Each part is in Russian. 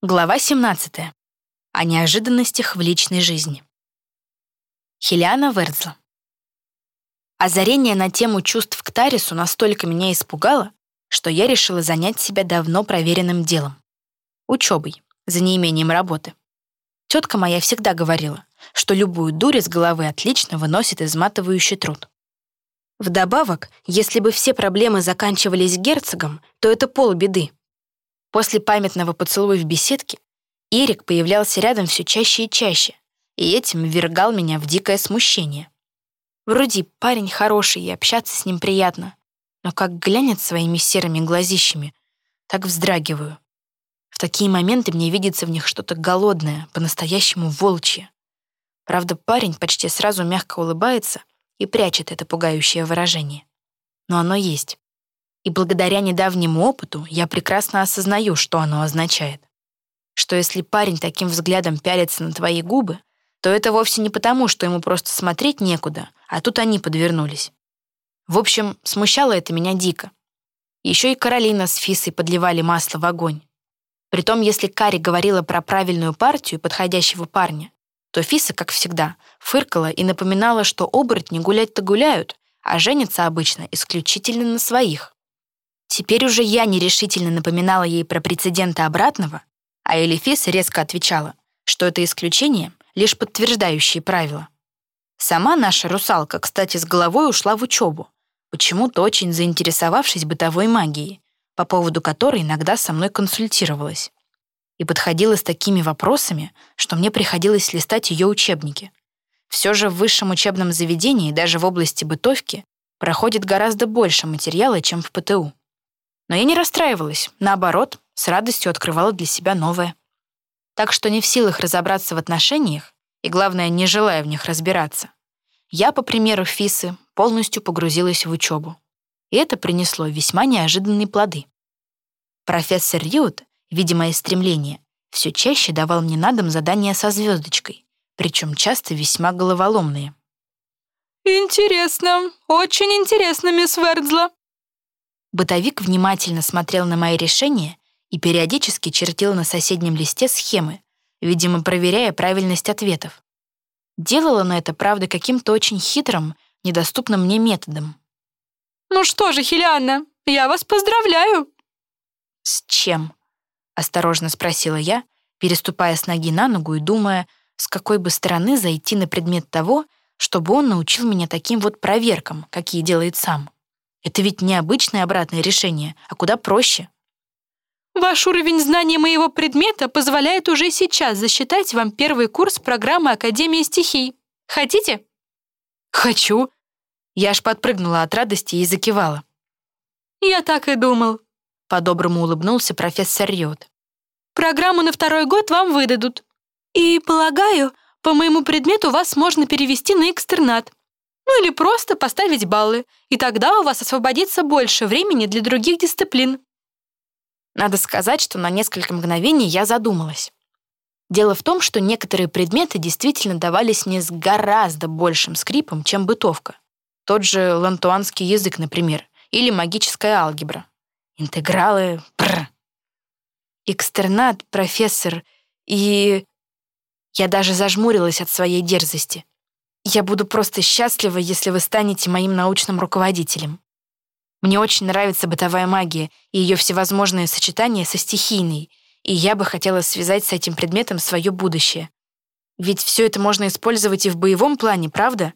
Глава 17. О неожиданностях в личной жизни. Хелиана Вердзла. Озарение на тему чувств к Тарису настолько меня испугало, что я решила занять себя давно проверенным делом — учебой, за неимением работы. Тетка моя всегда говорила, что любую дурь из головы отлично выносит изматывающий труд. Вдобавок, если бы все проблемы заканчивались герцогом, то это полбеды. После памятного поцелуя в беседке Эрик появлялся рядом все чаще и чаще, и этим ввергал меня в дикое смущение. Вроде парень хороший, и общаться с ним приятно, но как глянет своими серыми глазищами, так вздрагиваю. В такие моменты мне видится в них что-то голодное, по-настоящему волчье. Правда, парень почти сразу мягко улыбается и прячет это пугающее выражение. Но оно есть и благодаря недавнему опыту я прекрасно осознаю, что оно означает. Что если парень таким взглядом пялится на твои губы, то это вовсе не потому, что ему просто смотреть некуда, а тут они подвернулись. В общем, смущало это меня дико. Еще и Каролина с Фисой подливали масло в огонь. Притом, если Кари говорила про правильную партию подходящего парня, то Фиса, как всегда, фыркала и напоминала, что оборотни гулять-то гуляют, а женятся обычно исключительно на своих. Теперь уже я нерешительно напоминала ей про прецеденты обратного, а Элифис резко отвечала, что это исключение — лишь подтверждающие правила. Сама наша русалка, кстати, с головой ушла в учебу, почему-то очень заинтересовавшись бытовой магией, по поводу которой иногда со мной консультировалась. И подходила с такими вопросами, что мне приходилось листать ее учебники. Все же в высшем учебном заведении, даже в области бытовки, проходит гораздо больше материала, чем в ПТУ. Но я не расстраивалась, наоборот, с радостью открывала для себя новое. Так что не в силах разобраться в отношениях, и, главное, не желая в них разбираться, я, по примеру Фисы, полностью погрузилась в учебу. И это принесло весьма неожиданные плоды. Профессор Риут, видя мои стремления, все чаще давал мне на дом задания со звездочкой, причем часто весьма головоломные. «Интересно, очень интересно, мисс Вердзла», Бытовик внимательно смотрел на мои решения и периодически чертил на соседнем листе схемы, видимо, проверяя правильность ответов. Делала на это, правда, каким-то очень хитрым, недоступным мне методом. «Ну что же, Хелианна, я вас поздравляю!» «С чем?» — осторожно спросила я, переступая с ноги на ногу и думая, с какой бы стороны зайти на предмет того, чтобы он научил меня таким вот проверкам, какие делает сам. Это ведь не обычное обратное решение, а куда проще. Ваш уровень знания моего предмета позволяет уже сейчас засчитать вам первый курс программы Академии стихий. Хотите? Хочу. Я аж подпрыгнула от радости и закивала. Я так и думал. По-доброму улыбнулся профессор Рьот. Программу на второй год вам выдадут. И, полагаю, по моему предмету вас можно перевести на экстернат. Ну или просто поставить баллы, и тогда у вас освободится больше времени для других дисциплин. Надо сказать, что на несколько мгновений я задумалась. Дело в том, что некоторые предметы действительно давались мне с гораздо большим скрипом, чем бытовка. Тот же лантуанский язык, например, или магическая алгебра. Интегралы, пр. Экстернат, профессор и... Я даже зажмурилась от своей дерзости. Я буду просто счастлива, если вы станете моим научным руководителем. Мне очень нравится бытовая магия и ее всевозможные сочетания со стихийной, и я бы хотела связать с этим предметом свое будущее. Ведь все это можно использовать и в боевом плане, правда?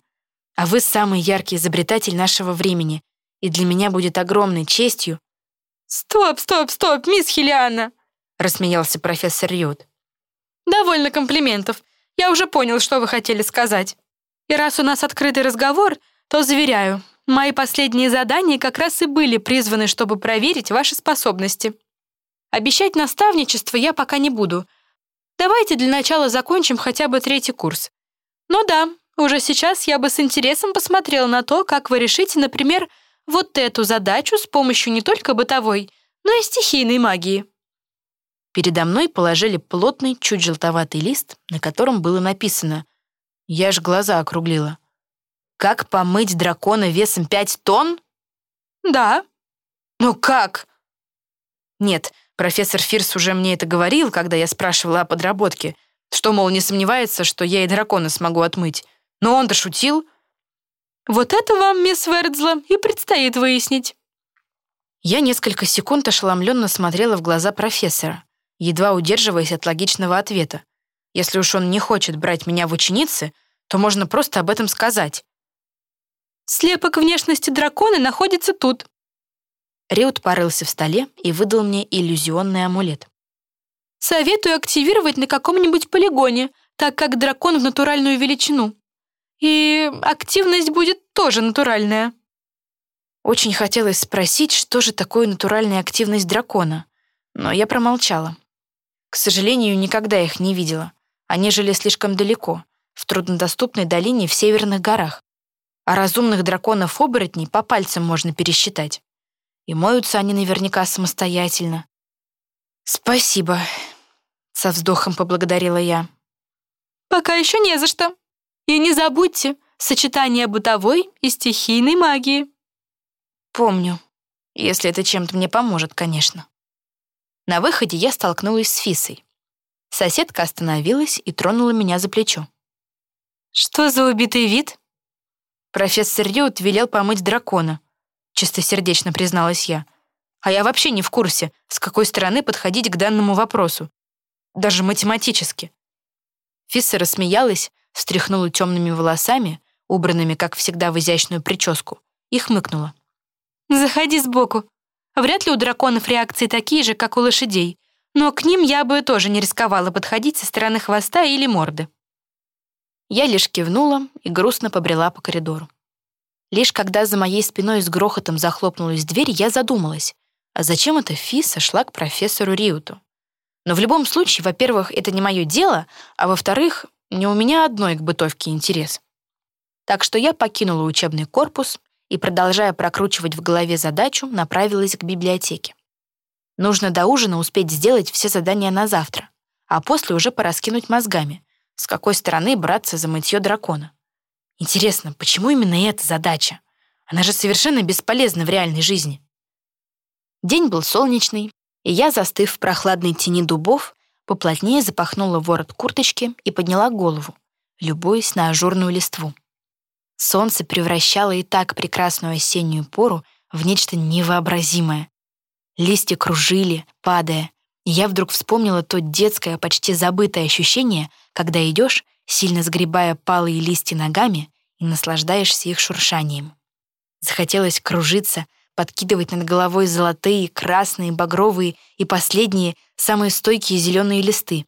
А вы самый яркий изобретатель нашего времени, и для меня будет огромной честью... «Стоп, стоп, стоп, мисс Хелиана!» — рассмеялся профессор Ют. «Довольно комплиментов. Я уже понял, что вы хотели сказать. И раз у нас открытый разговор, то заверяю, мои последние задания как раз и были призваны, чтобы проверить ваши способности. Обещать наставничество я пока не буду. Давайте для начала закончим хотя бы третий курс. Но да, уже сейчас я бы с интересом посмотрела на то, как вы решите, например, вот эту задачу с помощью не только бытовой, но и стихийной магии. Передо мной положили плотный, чуть желтоватый лист, на котором было написано я аж глаза округлила. Как помыть дракона весом пять тонн? Да. Ну как? Нет, Профессор Фирс уже мне это говорил, когда я спрашивала о подработке, что, мол, не сомневается, что я и дракона смогу отмыть. Но он-то шутил. Вот это вам, мисс Вердзла, и предстоит выяснить. Я несколько секунд ошеломленно смотрела в глаза профессора, едва удерживаясь от логичного ответа. Если уж он не хочет брать меня в ученицы, то можно просто об этом сказать. Слепок внешности дракона находится тут. Риут порылся в столе и выдал мне иллюзионный амулет. Советую активировать на каком-нибудь полигоне, так как дракон в натуральную величину. И активность будет тоже натуральная. Очень хотелось спросить, что же такое натуральная активность дракона, но я промолчала. К сожалению, никогда их не видела. Они жили слишком далеко, в труднодоступной долине в северных горах. А разумных драконов-оборотней по пальцам можно пересчитать. И моются они наверняка самостоятельно. «Спасибо», — со вздохом поблагодарила я. «Пока еще не за что. И не забудьте сочетание бытовой и стихийной магии». «Помню, если это чем-то мне поможет, конечно». На выходе я столкнулась с Фисой. Соседка остановилась и тронула меня за плечо. «Что за убитый вид?» Профессор Рют велел помыть дракона, чистосердечно призналась я. А я вообще не в курсе, с какой стороны подходить к данному вопросу. Даже математически. Фисса рассмеялась, встряхнула темными волосами, убранными, как всегда, в изящную прическу, и хмыкнула. «Заходи сбоку. Вряд ли у драконов реакции такие же, как у лошадей, но к ним я бы тоже не рисковала подходить со стороны хвоста или морды». Я лишь кивнула и грустно побрела по коридору. Лишь когда за моей спиной с грохотом захлопнулась дверь, я задумалась, а зачем эта Фиса шла к профессору Риуту? Но в любом случае, во-первых, это не мое дело, а во-вторых, не у меня одной к бытовке интерес. Так что я покинула учебный корпус и, продолжая прокручивать в голове задачу, направилась к библиотеке. Нужно до ужина успеть сделать все задания на завтра, а после уже пораскинуть мозгами, с какой стороны браться за мытье дракона. Интересно, почему именно эта задача? Она же совершенно бесполезна в реальной жизни. День был солнечный, и я, застыв в прохладной тени дубов, поплотнее запахнула ворот курточки и подняла голову, любуясь на ажурную листву. Солнце превращало и так прекрасную осеннюю пору в нечто невообразимое. Листья кружили, падая, и я вдруг вспомнила то детское, почти забытое ощущение, когда идешь, сильно сгребая палые листья ногами и наслаждаешься их шуршанием. Захотелось кружиться, подкидывать над головой золотые, красные, багровые и последние, самые стойкие зеленые листы,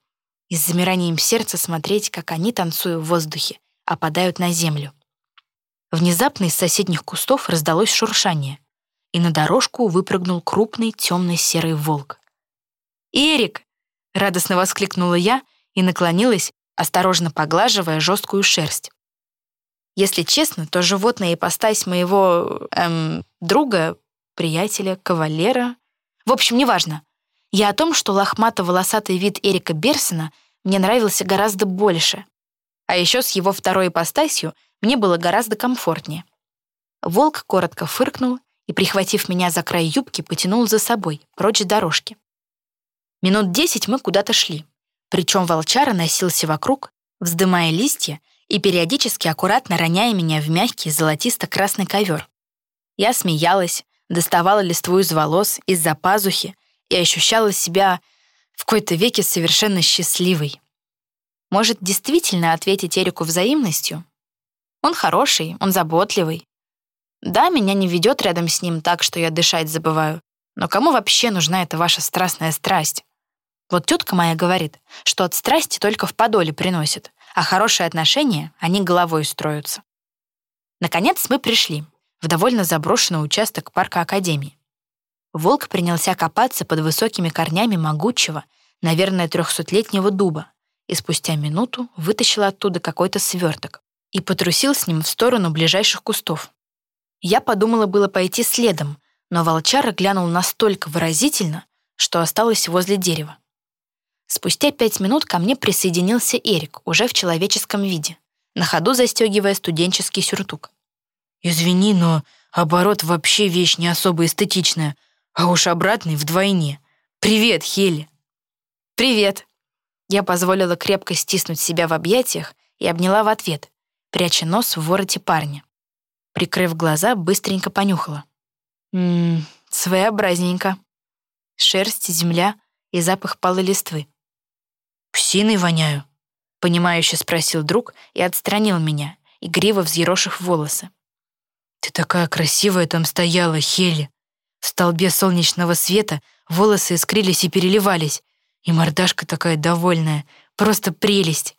и с замиранием сердца смотреть, как они, танцуя в воздухе, опадают на землю. Внезапно из соседних кустов раздалось шуршание, и на дорожку выпрыгнул крупный темно-серый волк. «Эрик!» — радостно воскликнула я и наклонилась, осторожно поглаживая жесткую шерсть. Если честно, то животная ипостась моего эм, друга, приятеля, кавалера... В общем, неважно. Я о том, что лохмато-волосатый вид Эрика Берсона мне нравился гораздо больше. А еще с его второй ипостасью мне было гораздо комфортнее. Волк коротко фыркнул и, прихватив меня за край юбки, потянул за собой, прочь дорожки. Минут десять мы куда-то шли. Причем волчара носился вокруг, вздымая листья и периодически аккуратно роняя меня в мягкий золотисто-красный ковер. Я смеялась, доставала листву из волос, из-за пазухи и ощущала себя в какой-то веке совершенно счастливой. Может, действительно ответить Эрику взаимностью? Он хороший, он заботливый. Да, меня не ведет рядом с ним так, что я дышать забываю. Но кому вообще нужна эта ваша страстная страсть? Вот тетка моя говорит, что от страсти только в подоле приносит, а хорошие отношения, они головой строятся. Наконец мы пришли в довольно заброшенный участок парка Академии. Волк принялся копаться под высокими корнями могучего, наверное, трехсотлетнего дуба, и спустя минуту вытащил оттуда какой-то сверток и потрусил с ним в сторону ближайших кустов. Я подумала было пойти следом, но волчара глянул настолько выразительно, что осталось возле дерева. Спустя пять минут ко мне присоединился Эрик, уже в человеческом виде, на ходу застегивая студенческий сюртук. «Извини, но оборот вообще вещь не особо эстетичная, а уж обратный вдвойне. «Привет, Хелли!» «Привет!» Я позволила крепко стиснуть себя в объятиях и обняла в ответ, пряча нос в вороте парня. Прикрыв глаза, быстренько понюхала. Ммм, своеобразненько. Шерсть, земля и запах палой листвы. «Псиной воняю», — понимающе спросил друг и отстранил меня, игриво взъерошив волосы. «Ты такая красивая там стояла, Хелли. В столбе солнечного света волосы искрились и переливались, и мордашка такая довольная, просто прелесть».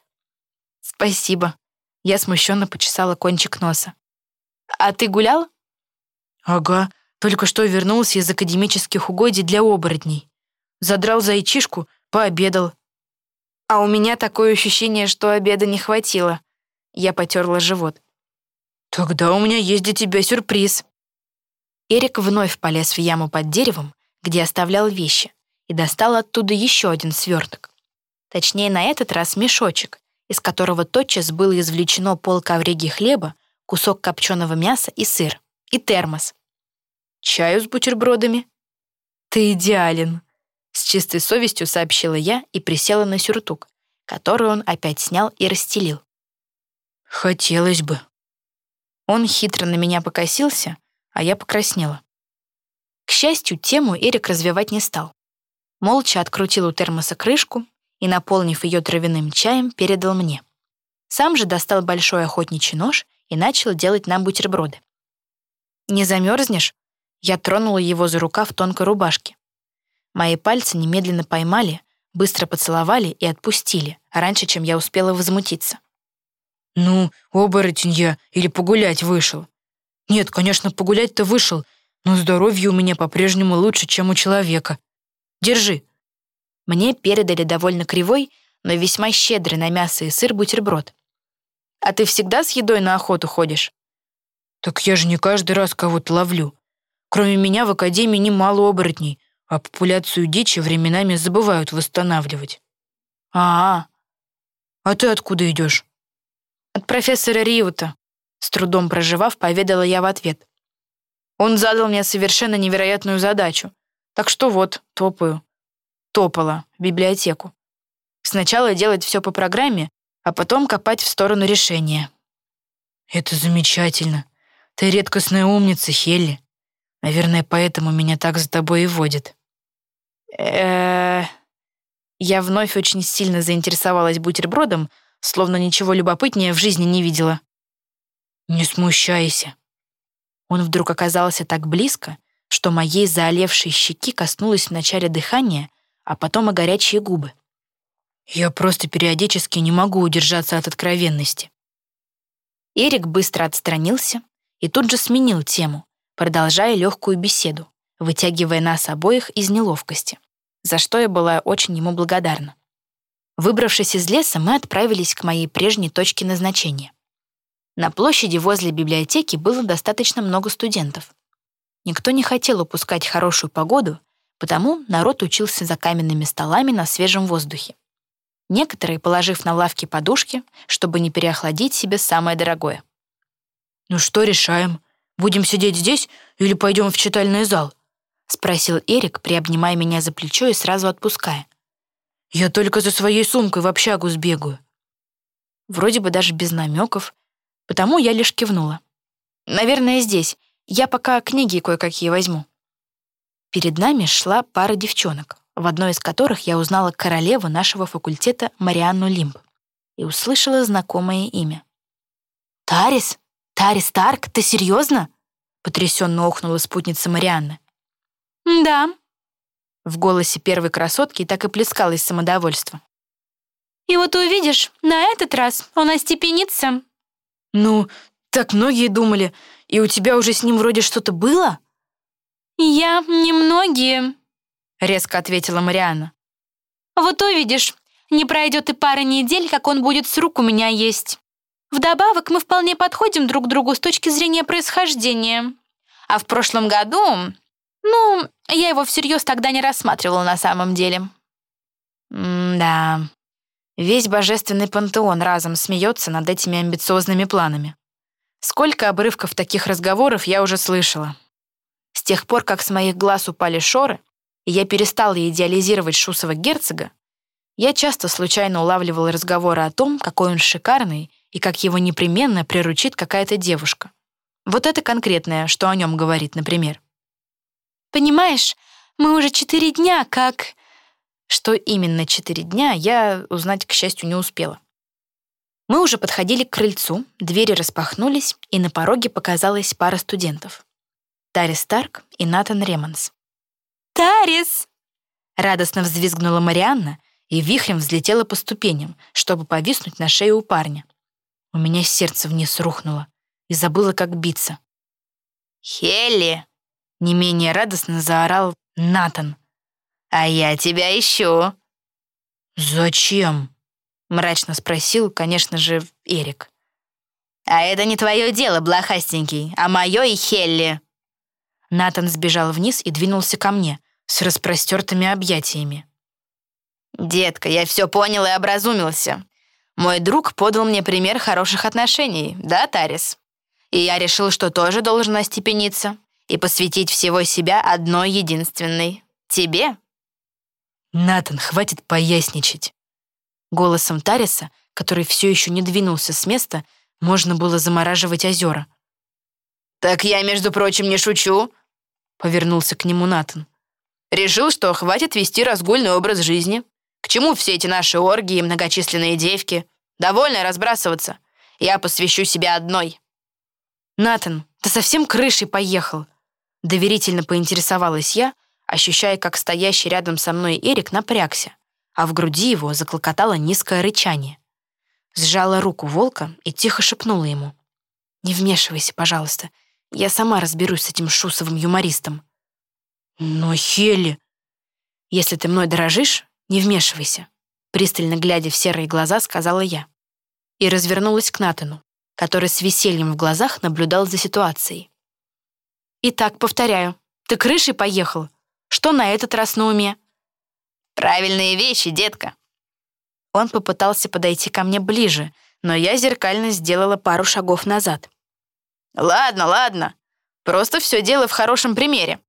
«Спасибо». Я смущенно почесала кончик носа. «А ты гулял?» «Ага, только что вернулся из академических угодий для оборотней. Задрал зайчишку, пообедал, а у меня такое ощущение, что обеда не хватило. Я потерла живот. Тогда у меня есть для тебя сюрприз. Эрик вновь полез в яму под деревом, где оставлял вещи, и достал оттуда еще один сверток. Точнее, на этот раз мешочек, из которого тотчас было извлечено пол ковреги хлеба, кусок копченого мяса и сыр, и термос. «Чаю с бутербродами?» «Ты идеален», с чистой совестью сообщила я и присела на сюртук, который он опять снял и расстелил. «Хотелось бы». Он хитро на меня покосился, а я покраснела. К счастью, тему Эрик развивать не стал. Молча открутил у термоса крышку и, наполнив ее травяным чаем, передал мне. Сам же достал большой охотничий нож и начал делать нам бутерброды. «Не замерзнешь?» Я тронула его за рукав тонкой рубашки. Мои пальцы немедленно поймали, быстро поцеловали и отпустили, раньше, чем я успела возмутиться. «Ну, оборотень я или погулять вышел?» «Нет, конечно, погулять-то вышел, но здоровье у меня по-прежнему лучше, чем у человека. Держи». Мне передали довольно кривой, но весьма щедрый на мясо и сыр бутерброд. «А ты всегда с едой на охоту ходишь?» «Так я же не каждый раз кого-то ловлю. Кроме меня в академии немало оборотней, а популяцию дичи временами забывают восстанавливать. А, -а, а ты откуда идешь? От профессора Риута. С трудом проживав, поведала я в ответ. Он задал мне совершенно невероятную задачу. Так что вот, топаю. Топала в библиотеку. Сначала делать все по программе, а потом копать в сторону решения. Это замечательно. Ты редкостная умница, Хелли. Наверное, поэтому меня так за тобой и водит. э Я вновь очень сильно заинтересовалась бутербродом, словно ничего любопытнее в жизни не видела. «Не смущайся». Он вдруг оказался так близко, что моей заолевшей щеки коснулось вначале дыхания, а потом и горячие губы. Я просто периодически не могу удержаться от откровенности. Эрик быстро отстранился и тут же сменил тему, продолжая легкую беседу, вытягивая нас обоих из неловкости, за что я была очень ему благодарна. Выбравшись из леса, мы отправились к моей прежней точке назначения. На площади возле библиотеки было достаточно много студентов. Никто не хотел упускать хорошую погоду, потому народ учился за каменными столами на свежем воздухе. Некоторые, положив на лавки подушки, чтобы не переохладить себе самое дорогое. «Ну что решаем?» Будем сидеть здесь или пойдем в читальный зал?» — спросил Эрик, приобнимая меня за плечо и сразу отпуская. «Я только за своей сумкой в общагу сбегаю». Вроде бы даже без намеков, потому я лишь кивнула. «Наверное, здесь. Я пока книги кое-какие возьму». Перед нами шла пара девчонок, в одной из которых я узнала королеву нашего факультета Марианну Лимб и услышала знакомое имя. «Тарис?» «Тари Старк, ты серьезно?» — потрясенно охнула спутница Марианны. «Да». В голосе первой красотки так и плескалось самодовольство. «И вот увидишь, на этот раз он остепенится». «Ну, так многие думали, и у тебя уже с ним вроде что-то было?» «Я немногие», — резко ответила Марианна. «Вот увидишь, не пройдет и пара недель, как он будет с рук у меня есть». Вдобавок, мы вполне подходим друг к другу с точки зрения происхождения. А в прошлом году... Ну, я его всерьез тогда не рассматривала на самом деле. М-да. Весь божественный пантеон разом смеется над этими амбициозными планами. Сколько обрывков таких разговоров я уже слышала. С тех пор, как с моих глаз упали шоры, я перестала идеализировать Шусова герцога, я часто случайно улавливала разговоры о том, какой он шикарный и как его непременно приручит какая-то девушка. Вот это конкретное, что о нем говорит, например. «Понимаешь, мы уже четыре дня как...» Что именно четыре дня, я узнать, к счастью, не успела. Мы уже подходили к крыльцу, двери распахнулись, и на пороге показалась пара студентов. Тарис Старк и Натан Ремонс. «Тарис!» Радостно взвизгнула Марианна и вихрем взлетела по ступеням, чтобы повиснуть на шее у парня. У меня сердце вниз рухнуло и забыла, как биться. «Хелли!» — не менее радостно заорал Натан. «А я тебя ищу!» «Зачем?» — мрачно спросил, конечно же, Эрик. «А это не твое дело, блохастенький, а мое и Хелли!» Натан сбежал вниз и двинулся ко мне с распростертыми объятиями. «Детка, я все понял и образумился. Мой друг подал мне пример хороших отношений, да, Тарис? И я решил, что тоже должен остепениться и посвятить всего себя одной единственной. Тебе?» «Натан, хватит поясничать». Голосом Тариса, который все еще не двинулся с места, можно было замораживать озера. «Так я, между прочим, не шучу», — повернулся к нему Натан. «Решил, что хватит вести разгульный образ жизни. К чему все эти наши оргии и многочисленные девки? Довольно разбрасываться. Я посвящу себя одной». «Натан, ты совсем крышей поехал?» Доверительно поинтересовалась я, ощущая, как стоящий рядом со мной Эрик напрягся, а в груди его заклокотало низкое рычание. Сжала руку волка и тихо шепнула ему. «Не вмешивайся, пожалуйста. Я сама разберусь с этим шусовым юмористом». «Но Хелли...» «Если ты мной дорожишь, не вмешивайся», пристально глядя в серые глаза, сказала я. И развернулась к Натану, который с весельем в глазах наблюдал за ситуацией. «Итак, повторяю, ты крышей поехал. Что на этот раз на уме?» «Правильные вещи, детка». Он попытался подойти ко мне ближе, но я зеркально сделала пару шагов назад. «Ладно, ладно. Просто все дело в хорошем примере.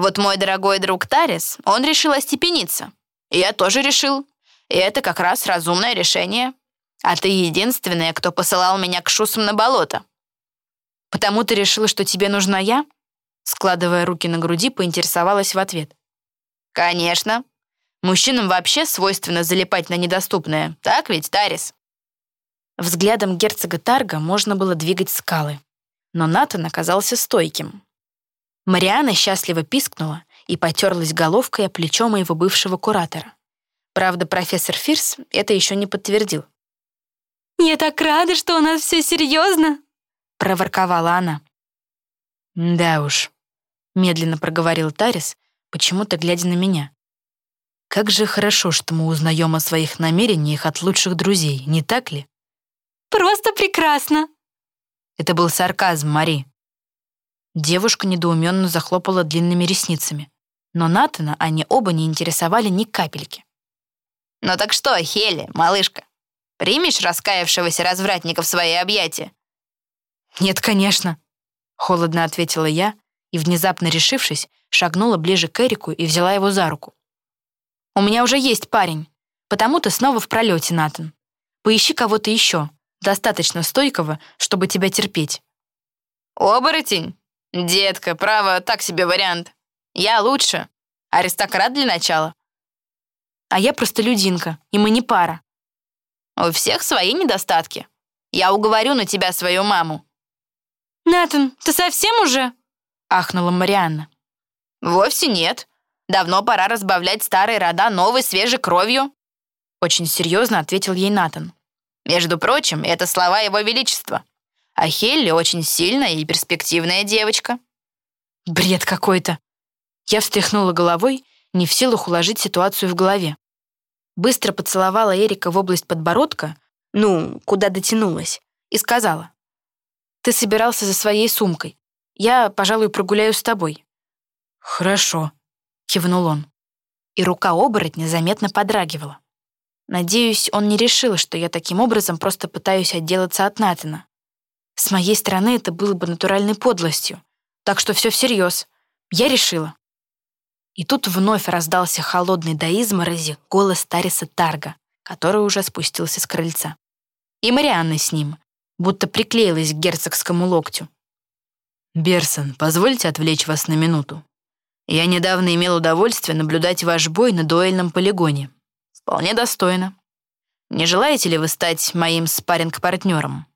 Вот мой дорогой друг Тарис, он решил остепениться. Я тоже решил. И это как раз разумное решение. А ты единственная, кто посылал меня к шусам на болото. Потому ты решила, что тебе нужна я? Складывая руки на груди, поинтересовалась в ответ. Конечно. Мужчинам вообще свойственно залипать на недоступное. Так ведь, Тарис? Взглядом герцога Тарга можно было двигать скалы. Но Натан оказался стойким. Мариана счастливо пискнула и потерлась головкой о плечо моего бывшего куратора. Правда, профессор Фирс это еще не подтвердил. «Я так рада, что у нас все серьезно!» — проворковала она. «Да уж», — медленно проговорил Тарис, почему-то глядя на меня. «Как же хорошо, что мы узнаем о своих намерениях от лучших друзей, не так ли?» «Просто прекрасно!» Это был сарказм, Мари. Девушка недоуменно захлопала длинными ресницами но Натана они оба не интересовали ни капельки. «Ну так что, Хели, малышка, примешь раскаявшегося развратника в свои объятия?» «Нет, конечно», — холодно ответила я и, внезапно решившись, шагнула ближе к Эрику и взяла его за руку. «У меня уже есть парень, потому ты снова в пролете, Натан. Поищи кого-то еще, достаточно стойкого, чтобы тебя терпеть». «Оборотень? Детка, право, так себе вариант. Я лучше. Аристократ для начала. А я просто людинка, и мы не пара. У всех свои недостатки. Я уговорю на тебя свою маму. Натан, ты совсем уже? Ахнула Марианна. Вовсе нет. Давно пора разбавлять старые рода новой свежей кровью. Очень серьезно ответил ей Натан. Между прочим, это слова его величества. А Хелли очень сильная и перспективная девочка. Бред какой-то. Я встряхнула головой, не в силах уложить ситуацию в голове. Быстро поцеловала Эрика в область подбородка, ну, куда дотянулась, и сказала. «Ты собирался за своей сумкой. Я, пожалуй, прогуляю с тобой». «Хорошо», — кивнул он. И рука оборотня заметно подрагивала. Надеюсь, он не решил, что я таким образом просто пытаюсь отделаться от Натана. С моей стороны это было бы натуральной подлостью. Так что все всерьез. Я решила. И тут вновь раздался холодный до изморози голос Тариса Тарга, который уже спустился с крыльца. И Марианна с ним, будто приклеилась к герцогскому локтю. «Берсон, позвольте отвлечь вас на минуту. Я недавно имел удовольствие наблюдать ваш бой на дуэльном полигоне. Вполне достойно. Не желаете ли вы стать моим спарринг-партнером?»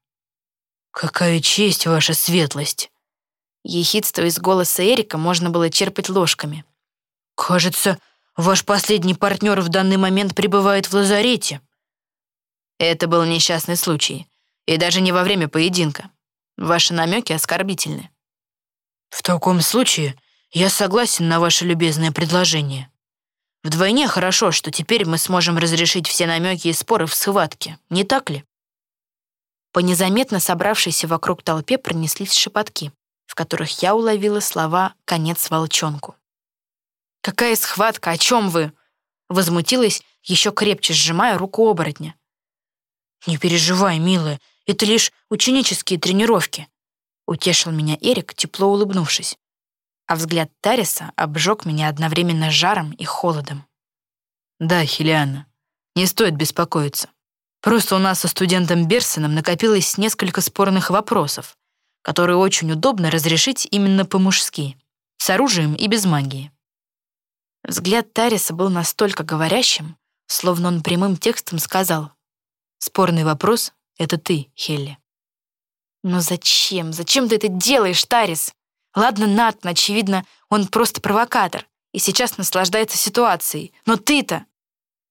«Какая честь, ваша светлость!» Ехидство из голоса Эрика можно было черпать ложками. «Кажется, ваш последний партнер в данный момент пребывает в лазарете». Это был несчастный случай, и даже не во время поединка. Ваши намеки оскорбительны. В таком случае я согласен на ваше любезное предложение. Вдвойне хорошо, что теперь мы сможем разрешить все намеки и споры в схватке, не так ли? По незаметно собравшейся вокруг толпе пронеслись шепотки, в которых я уловила слова «конец волчонку». «Какая схватка? О чем вы?» Возмутилась, еще крепче сжимая руку оборотня. «Не переживай, милая, это лишь ученические тренировки», утешил меня Эрик, тепло улыбнувшись а взгляд Тариса обжег меня одновременно жаром и холодом. «Да, Хелиана, не стоит беспокоиться. Просто у нас со студентом Берсоном накопилось несколько спорных вопросов, которые очень удобно разрешить именно по-мужски, с оружием и без магии». Взгляд Тариса был настолько говорящим, словно он прямым текстом сказал «Спорный вопрос — это ты, Хелли». «Но зачем? Зачем ты это делаешь, Тарис?» Ладно, Натан, очевидно, он просто провокатор и сейчас наслаждается ситуацией. Но ты-то...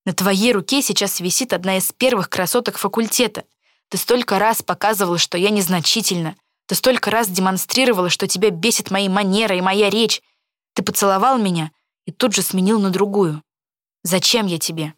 На твоей руке сейчас висит одна из первых красоток факультета. Ты столько раз показывала, что я незначительна. Ты столько раз демонстрировала, что тебя бесит мои манеры и моя речь. Ты поцеловал меня и тут же сменил на другую. Зачем я тебе?